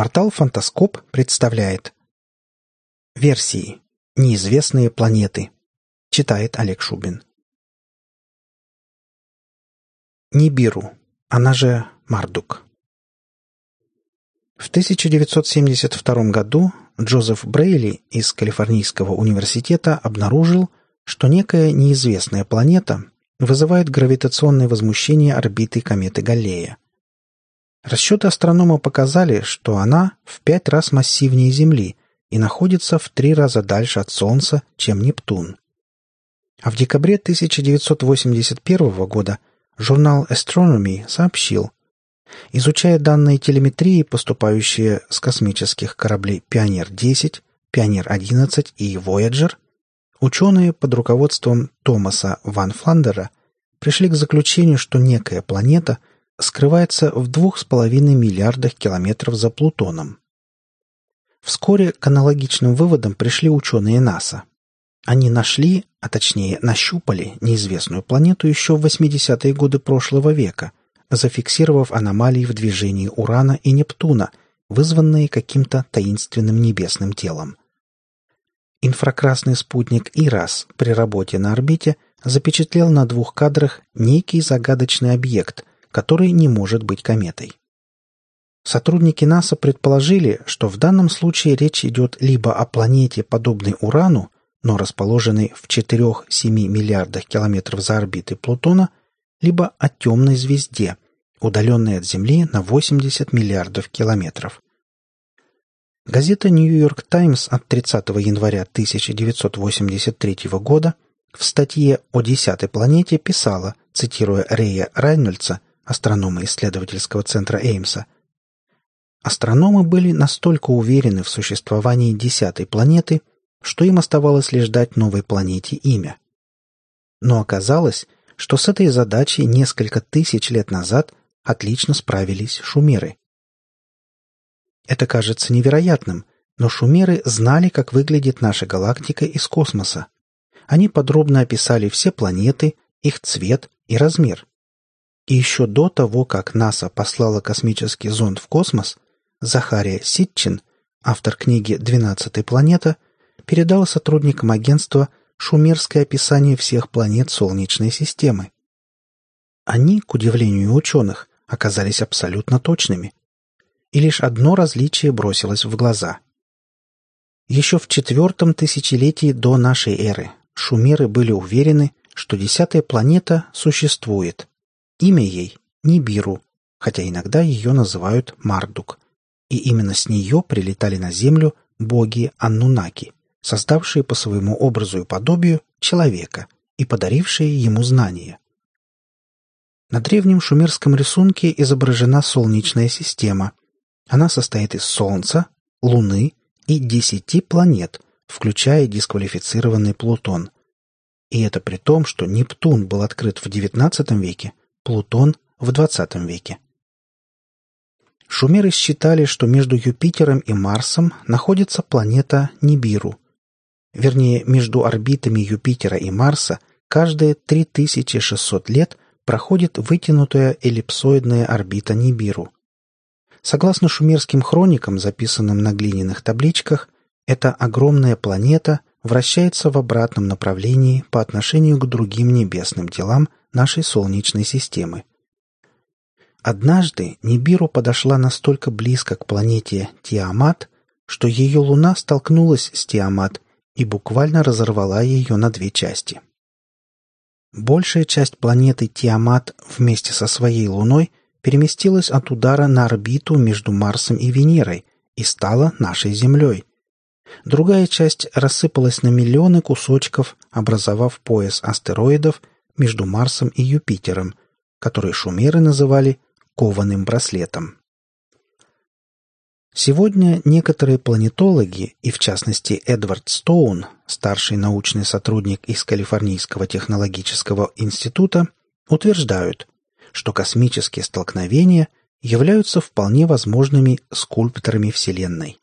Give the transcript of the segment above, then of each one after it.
Портал «Фантаскоп» представляет Версии. Неизвестные планеты. Читает Олег Шубин. Нибиру, она же Мардук. В 1972 году Джозеф Брейли из Калифорнийского университета обнаружил, что некая неизвестная планета вызывает гравитационное возмущение орбиты кометы Галлея. Расчеты астронома показали, что она в пять раз массивнее Земли и находится в три раза дальше от Солнца, чем Нептун. А в декабре 1981 года журнал Astronomy сообщил, изучая данные телеметрии, поступающие с космических кораблей «Пионер-10», «Пионер-11» и «Вояджер», ученые под руководством Томаса Ван Фландера пришли к заключению, что некая планета скрывается в двух с половиной миллиардах километров за Плутоном. Вскоре к аналогичным выводам пришли ученые НАСА. Они нашли, а точнее нащупали неизвестную планету еще в 80-е годы прошлого века, зафиксировав аномалии в движении Урана и Нептуна, вызванные каким-то таинственным небесным телом. Инфракрасный спутник ИРАС при работе на орбите запечатлел на двух кадрах некий загадочный объект, который не может быть кометой. Сотрудники НАСА предположили, что в данном случае речь идет либо о планете, подобной Урану, но расположенной в 4-7 миллиардах километров за орбитой Плутона, либо о темной звезде, удаленной от Земли на 80 миллиардов километров. Газета «Нью-Йорк Таймс» от 30 января 1983 года в статье о десятой планете писала, цитируя Рея Райнольдса, астронома исследовательского центра Эймса – Астрономы были настолько уверены в существовании десятой планеты, что им оставалось лишь дать новой планете имя. Но оказалось, что с этой задачей несколько тысяч лет назад отлично справились шумеры. Это кажется невероятным, но шумеры знали, как выглядит наша галактика из космоса. Они подробно описали все планеты, их цвет и размер. И еще до того, как НАСА послала космический зонд в космос, Захария Ситчин, автор книги «Двенадцатая планета», передал сотрудникам агентства шумерское описание всех планет Солнечной системы. Они, к удивлению ученых, оказались абсолютно точными. И лишь одно различие бросилось в глаза. Еще в четвертом тысячелетии до нашей эры шумеры были уверены, что десятая планета существует. Имя ей – Нибиру, хотя иногда ее называют Мардук – и именно с нее прилетали на Землю боги Аннунаки, создавшие по своему образу и подобию человека и подарившие ему знания. На древнем шумерском рисунке изображена Солнечная система. Она состоит из Солнца, Луны и десяти планет, включая дисквалифицированный Плутон. И это при том, что Нептун был открыт в XIX веке, Плутон – в XX веке. Шумеры считали, что между Юпитером и Марсом находится планета Нибиру. Вернее, между орбитами Юпитера и Марса каждые 3600 лет проходит вытянутая эллипсоидная орбита Нибиру. Согласно шумерским хроникам, записанным на глиняных табличках, эта огромная планета вращается в обратном направлении по отношению к другим небесным телам нашей Солнечной системы. Однажды Нибиру подошла настолько близко к планете Тиамат, что ее луна столкнулась с Тиамат и буквально разорвала ее на две части. Большая часть планеты Тиамат вместе со своей луной переместилась от удара на орбиту между Марсом и Венерой и стала нашей Землей. Другая часть рассыпалась на миллионы кусочков, образовав пояс астероидов между Марсом и Юпитером, который шумеры называли кованым браслетом. Сегодня некоторые планетологи, и в частности Эдвард Стоун, старший научный сотрудник из Калифорнийского технологического института, утверждают, что космические столкновения являются вполне возможными скульпторами Вселенной.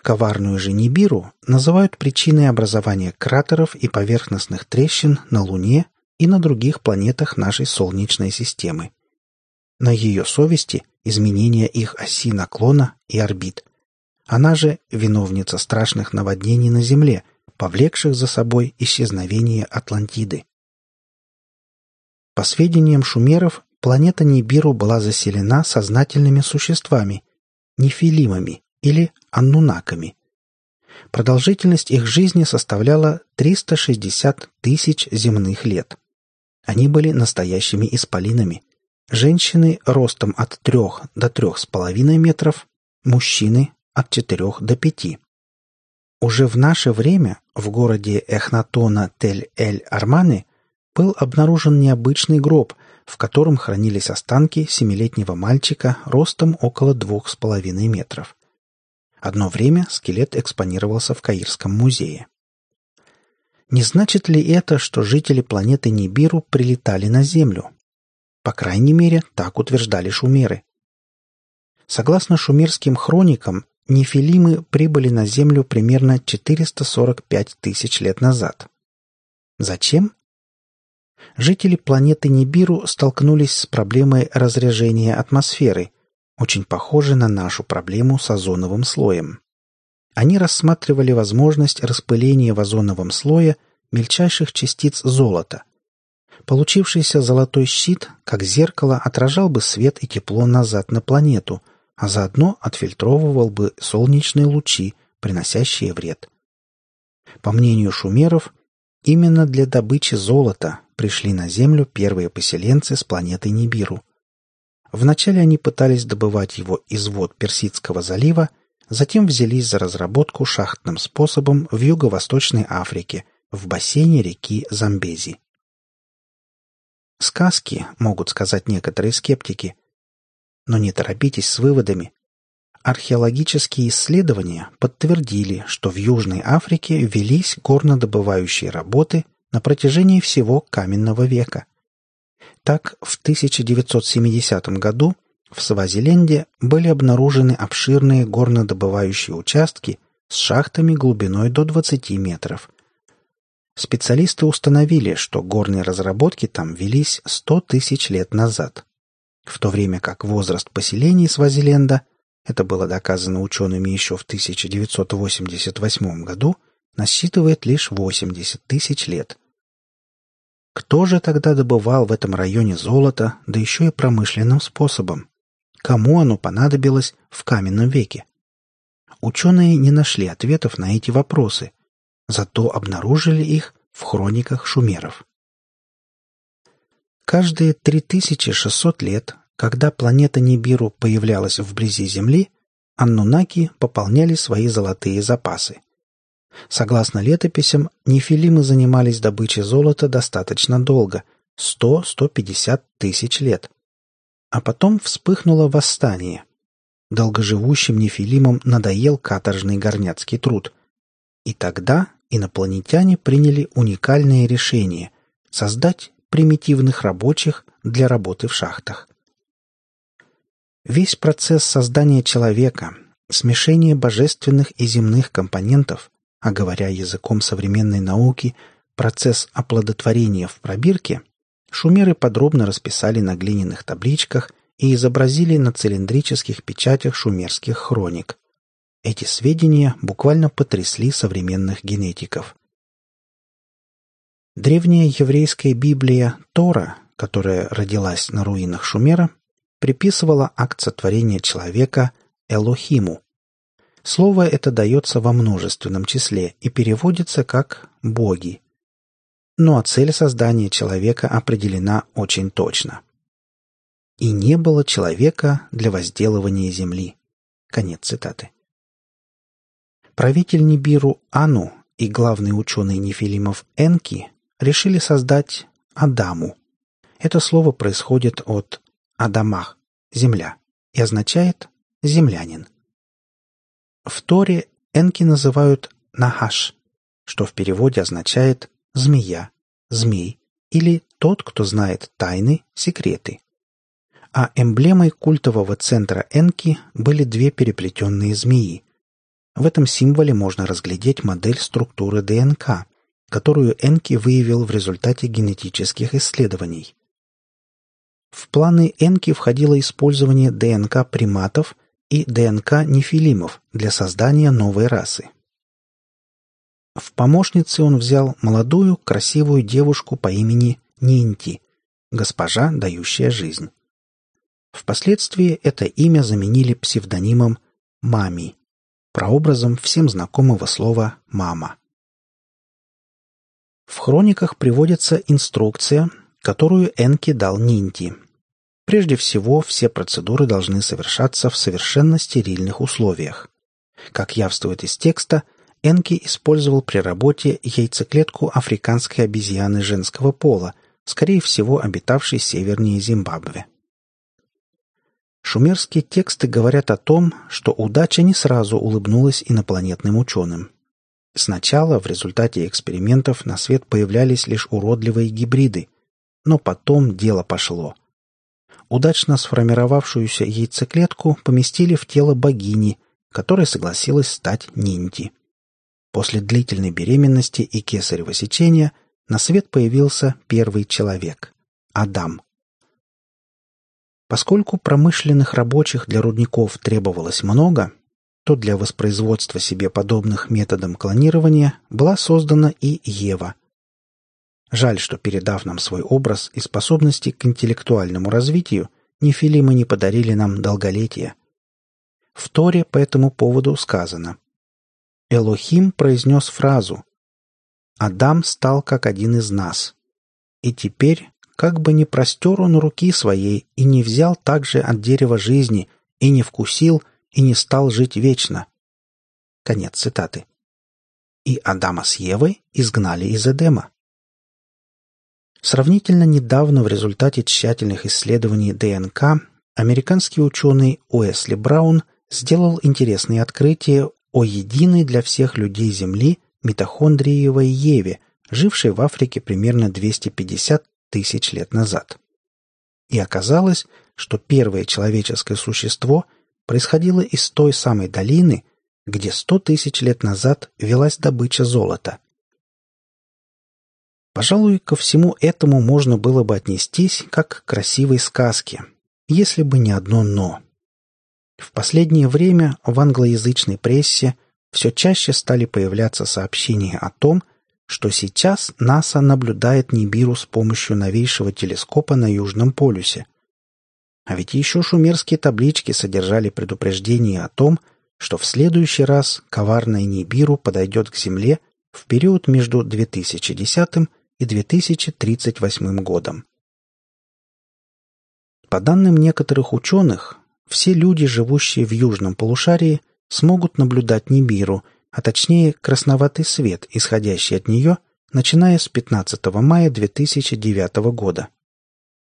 Коварную же Нибиру называют причиной образования кратеров и поверхностных трещин на Луне и на других планетах нашей Солнечной системы. На ее совести изменение их оси наклона и орбит. Она же виновница страшных наводнений на Земле, повлекших за собой исчезновение Атлантиды. По сведениям шумеров, планета Нибиру была заселена сознательными существами, нефилимами или аннунаками. Продолжительность их жизни составляла 360 тысяч земных лет. Они были настоящими исполинами. Женщины ростом от 3 до 3,5 метров, мужчины от 4 до 5. Уже в наше время в городе Эхнатона Тель-Эль-Арманы был обнаружен необычный гроб, в котором хранились останки семилетнего мальчика ростом около двух с половиной метров. Одно время скелет экспонировался в Каирском музее. Не значит ли это, что жители планеты Нибиру прилетали на Землю? По крайней мере, так утверждали шумеры. Согласно шумерским хроникам, нефилимы прибыли на Землю примерно 445 тысяч лет назад. Зачем? Жители планеты Нибиру столкнулись с проблемой разрежения атмосферы, очень похожей на нашу проблему с озоновым слоем. Они рассматривали возможность распыления в озоновом слое мельчайших частиц золота. Получившийся золотой щит, как зеркало, отражал бы свет и тепло назад на планету, а заодно отфильтровывал бы солнечные лучи, приносящие вред. По мнению шумеров, именно для добычи золота пришли на Землю первые поселенцы с планеты Нибиру. Вначале они пытались добывать его из вод Персидского залива, затем взялись за разработку шахтным способом в Юго-Восточной Африке, в бассейне реки Замбези. Сказки, могут сказать некоторые скептики, но не торопитесь с выводами. Археологические исследования подтвердили, что в Южной Африке велись горнодобывающие работы на протяжении всего каменного века. Так, в 1970 году в Свазиленде были обнаружены обширные горнодобывающие участки с шахтами глубиной до 20 метров. Специалисты установили, что горные разработки там велись 100 тысяч лет назад в то время как возраст поселений Свазиленда, это было доказано учеными еще в 1988 году, насчитывает лишь 80 тысяч лет. Кто же тогда добывал в этом районе золото, да еще и промышленным способом? Кому оно понадобилось в каменном веке? Ученые не нашли ответов на эти вопросы, зато обнаружили их в хрониках шумеров. Каждые 3600 лет, когда планета Нибиру появлялась вблизи Земли, аннунаки пополняли свои золотые запасы. Согласно летописям, нефилимы занимались добычей золота достаточно долго – 100-150 тысяч лет. А потом вспыхнуло восстание. Долгоживущим нефилимам надоел каторжный горняцкий труд. И тогда инопланетяне приняли уникальное решение – создать примитивных рабочих для работы в шахтах. Весь процесс создания человека, смешение божественных и земных компонентов, а говоря языком современной науки, процесс оплодотворения в пробирке, шумеры подробно расписали на глиняных табличках и изобразили на цилиндрических печатях шумерских хроник. Эти сведения буквально потрясли современных генетиков. Древняя еврейская Библия Тора, которая родилась на руинах Шумера, приписывала акт сотворения человека Элохиму. Слово это дается во множественном числе и переводится как «боги». А цель создания человека определена очень точно. «И не было человека для возделывания земли». Конец цитаты. Правитель Нибиру Ану и главный ученый Нефилимов Энки решили создать Адаму. Это слово происходит от «адамах» — «земля» и означает «землянин». В Торе Энки называют «нахаш», что в переводе означает «змея», «змей» или «тот, кто знает тайны, секреты». А эмблемой культового центра Энки были две переплетенные змеи. В этом символе можно разглядеть модель структуры ДНК, которую Энки выявил в результате генетических исследований. в планы Энки входило использование ДНК приматов и ДНК нефилимов для создания новой расы. В помощнице он взял молодую, красивую девушку по имени Нинти, госпожа, дающая жизнь. Впоследствии это имя заменили псевдонимом Мами, прообразом всем знакомого слова «мама». В хрониках приводится инструкция, которую Энки дал Нинти. Прежде всего, все процедуры должны совершаться в совершенно стерильных условиях. Как явствует из текста, Энки использовал при работе яйцеклетку африканской обезьяны женского пола, скорее всего, обитавшей севернее Зимбабве. Шумерские тексты говорят о том, что удача не сразу улыбнулась инопланетным ученым. Сначала в результате экспериментов на свет появлялись лишь уродливые гибриды, но потом дело пошло. Удачно сформировавшуюся яйцеклетку поместили в тело богини, которая согласилась стать Нинти. После длительной беременности и кесарево сечения на свет появился первый человек – Адам. Поскольку промышленных рабочих для рудников требовалось много, то для воспроизводства себе подобных методом клонирования была создана и Ева. Жаль, что передав нам свой образ и способности к интеллектуальному развитию, нефилимы не подарили нам долголетие. В Торе по этому поводу сказано – Элохим произнес фразу «Адам стал как один из нас». И теперь, как бы не простер он руки своей и не взял также от дерева жизни, и не вкусил, и не стал жить вечно. Конец цитаты. И Адама с Евой изгнали из Эдема. Сравнительно недавно в результате тщательных исследований ДНК американский ученый Уэсли Браун сделал интересные открытия о единой для всех людей Земли митохондриевой Еве, жившей в Африке примерно 250 тысяч лет назад. И оказалось, что первое человеческое существо происходило из той самой долины, где 100 тысяч лет назад велась добыча золота. Пожалуй, ко всему этому можно было бы отнестись как к красивой сказке, если бы не одно «но». В последнее время в англоязычной прессе все чаще стали появляться сообщения о том, что сейчас НАСА наблюдает Нибиру с помощью новейшего телескопа на Южном полюсе. А ведь еще шумерские таблички содержали предупреждение о том, что в следующий раз коварная Нибиру подойдет к Земле в период между 2010 и 2038 годом. По данным некоторых ученых, все люди, живущие в южном полушарии, смогут наблюдать Нибиру, а точнее красноватый свет, исходящий от нее, начиная с 15 мая 2009 года.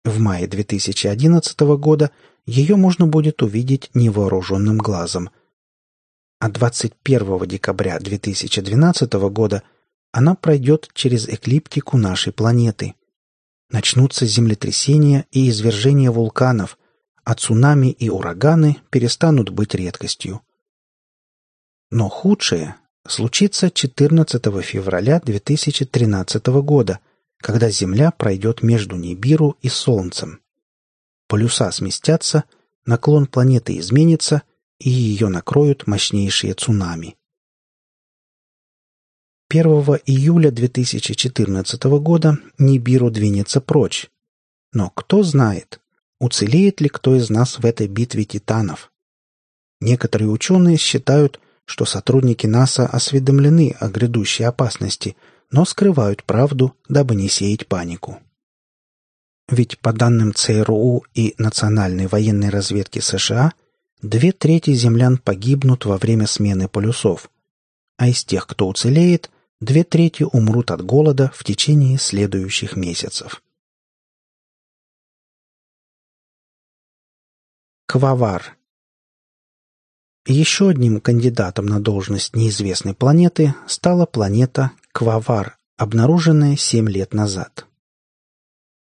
В мае 2011 года ее можно будет увидеть невооруженным глазом. А 21 декабря 2012 года она пройдет через эклиптику нашей планеты. Начнутся землетрясения и извержения вулканов, а цунами и ураганы перестанут быть редкостью. Но худшее случится 14 февраля 2013 года, когда Земля пройдет между Нибиру и Солнцем. Полюса сместятся, наклон планеты изменится, и ее накроют мощнейшие цунами. 1 июля 2014 года Нибиру двинется прочь. Но кто знает, уцелеет ли кто из нас в этой битве титанов. Некоторые ученые считают, что сотрудники НАСА осведомлены о грядущей опасности, но скрывают правду, дабы не сеять панику. Ведь по данным ЦРУ и Национальной военной разведки США, две трети землян погибнут во время смены полюсов, а из тех, кто уцелеет, две трети умрут от голода в течение следующих месяцев. Квавар. Еще одним кандидатом на должность неизвестной планеты стала планета Квавар, обнаруженная 7 лет назад.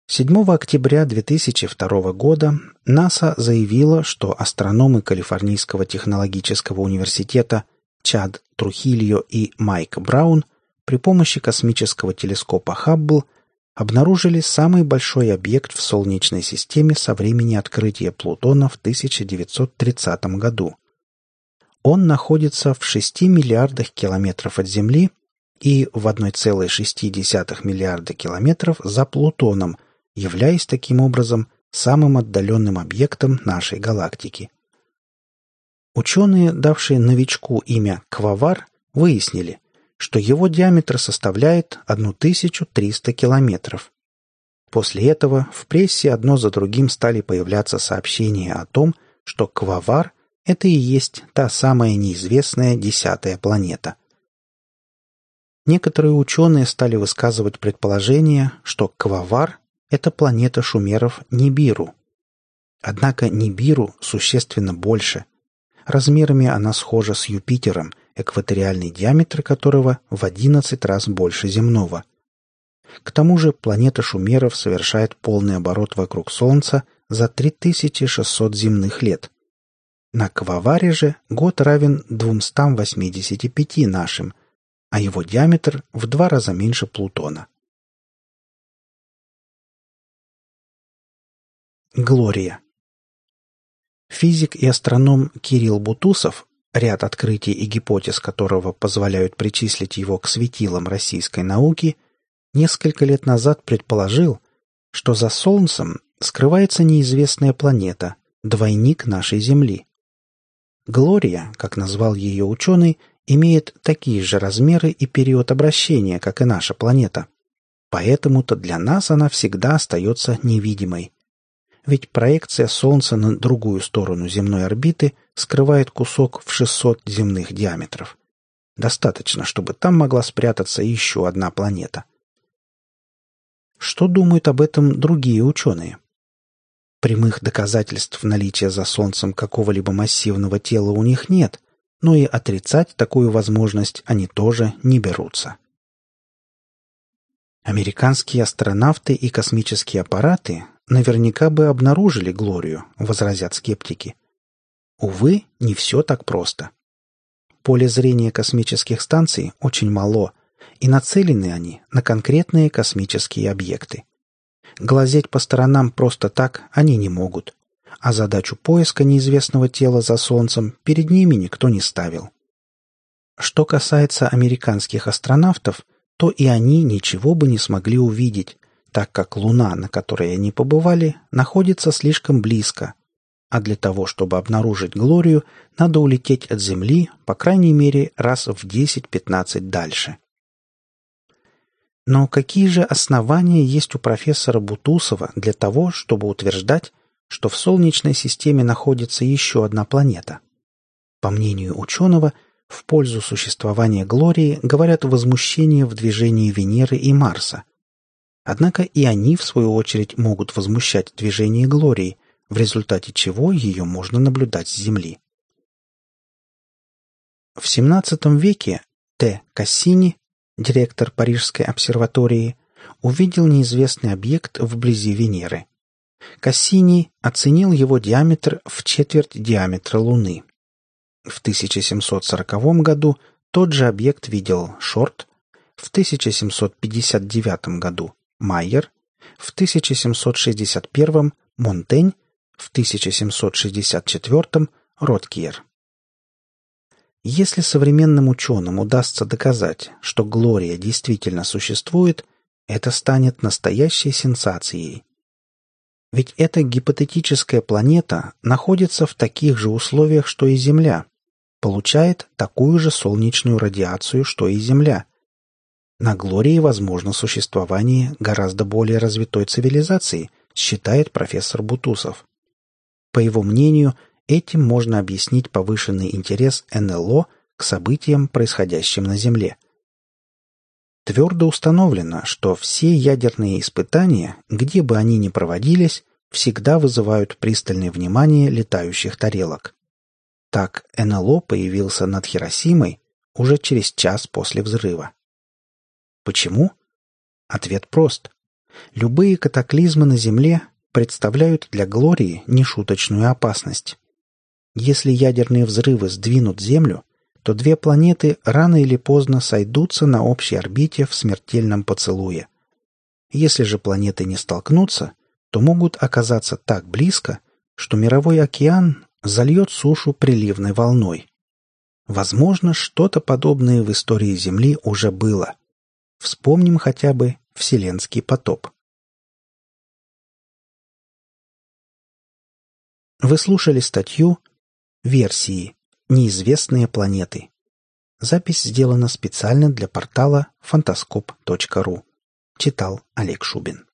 7 октября 2002 года НАСА заявила, что астрономы Калифорнийского технологического университета Чад Трухильо и Майк Браун при помощи космического телескопа Хаббл обнаружили самый большой объект в Солнечной системе со времени открытия Плутона в 1930 году. Он находится в 6 миллиардах километров от Земли и в 1,6 миллиарда километров за Плутоном, являясь таким образом самым отдаленным объектом нашей галактики. Ученые, давшие новичку имя Квавар, выяснили, что его диаметр составляет 1300 километров. После этого в прессе одно за другим стали появляться сообщения о том, что Квавар – это и есть та самая неизвестная десятая планета. Некоторые ученые стали высказывать предположение, что Квавар – это планета шумеров Нибиру. Однако Нибиру существенно больше. Размерами она схожа с Юпитером – экваториальный диаметр которого в 11 раз больше земного. К тому же планета Шумеров совершает полный оборот вокруг Солнца за 3600 земных лет. На Кваваре же год равен 285 нашим, а его диаметр в два раза меньше Плутона. Глория Физик и астроном Кирилл Бутусов ряд открытий и гипотез которого позволяют причислить его к светилам российской науки, несколько лет назад предположил, что за Солнцем скрывается неизвестная планета, двойник нашей Земли. Глория, как назвал ее ученый, имеет такие же размеры и период обращения, как и наша планета. Поэтому-то для нас она всегда остается невидимой, ведь проекция Солнца на другую сторону земной орбиты скрывает кусок в 600 земных диаметров. Достаточно, чтобы там могла спрятаться еще одна планета. Что думают об этом другие ученые? Прямых доказательств наличия за Солнцем какого-либо массивного тела у них нет, но и отрицать такую возможность они тоже не берутся. Американские астронавты и космические аппараты наверняка бы обнаружили Глорию, возразят скептики. Увы, не все так просто. Поле зрения космических станций очень мало, и нацелены они на конкретные космические объекты. Глазеть по сторонам просто так они не могут, а задачу поиска неизвестного тела за Солнцем перед ними никто не ставил. Что касается американских астронавтов, то и они ничего бы не смогли увидеть, так как Луна, на которой они побывали, находится слишком близко, а для того, чтобы обнаружить Глорию, надо улететь от Земли, по крайней мере, раз в 10-15 дальше. Но какие же основания есть у профессора Бутусова для того, чтобы утверждать, что в Солнечной системе находится еще одна планета? По мнению ученого, в пользу существования Глории говорят возмущение в движении Венеры и Марса – Однако и они, в свою очередь, могут возмущать движение Глории, в результате чего ее можно наблюдать с Земли. В XVII веке Т. Кассини, директор Парижской обсерватории, увидел неизвестный объект вблизи Венеры. Кассини оценил его диаметр в четверть диаметра Луны. В 1740 году тот же объект видел Шорт, в 1759 году Майер, в 1761 Монтень, в 1764 Роткиер. Если современным ученым удастся доказать, что Глория действительно существует, это станет настоящей сенсацией. Ведь эта гипотетическая планета находится в таких же условиях, что и Земля, получает такую же солнечную радиацию, что и Земля, на Глории возможно существование гораздо более развитой цивилизации, считает профессор Бутусов. По его мнению, этим можно объяснить повышенный интерес НЛО к событиям, происходящим на Земле. Твердо установлено, что все ядерные испытания, где бы они ни проводились, всегда вызывают пристальное внимание летающих тарелок. Так НЛО появился над Хиросимой уже через час после взрыва. Почему? Ответ прост. Любые катаклизмы на Земле представляют для Глории нешуточную опасность. Если ядерные взрывы сдвинут Землю, то две планеты рано или поздно сойдутся на общей орбите в смертельном поцелуе. Если же планеты не столкнутся, то могут оказаться так близко, что мировой океан зальет сушу приливной волной. Возможно, что-то подобное в истории Земли уже было. Вспомним хотя бы Вселенский потоп. Вы слушали статью «Версии. Неизвестные планеты». Запись сделана специально для портала фантаскоп.ру. Читал Олег Шубин.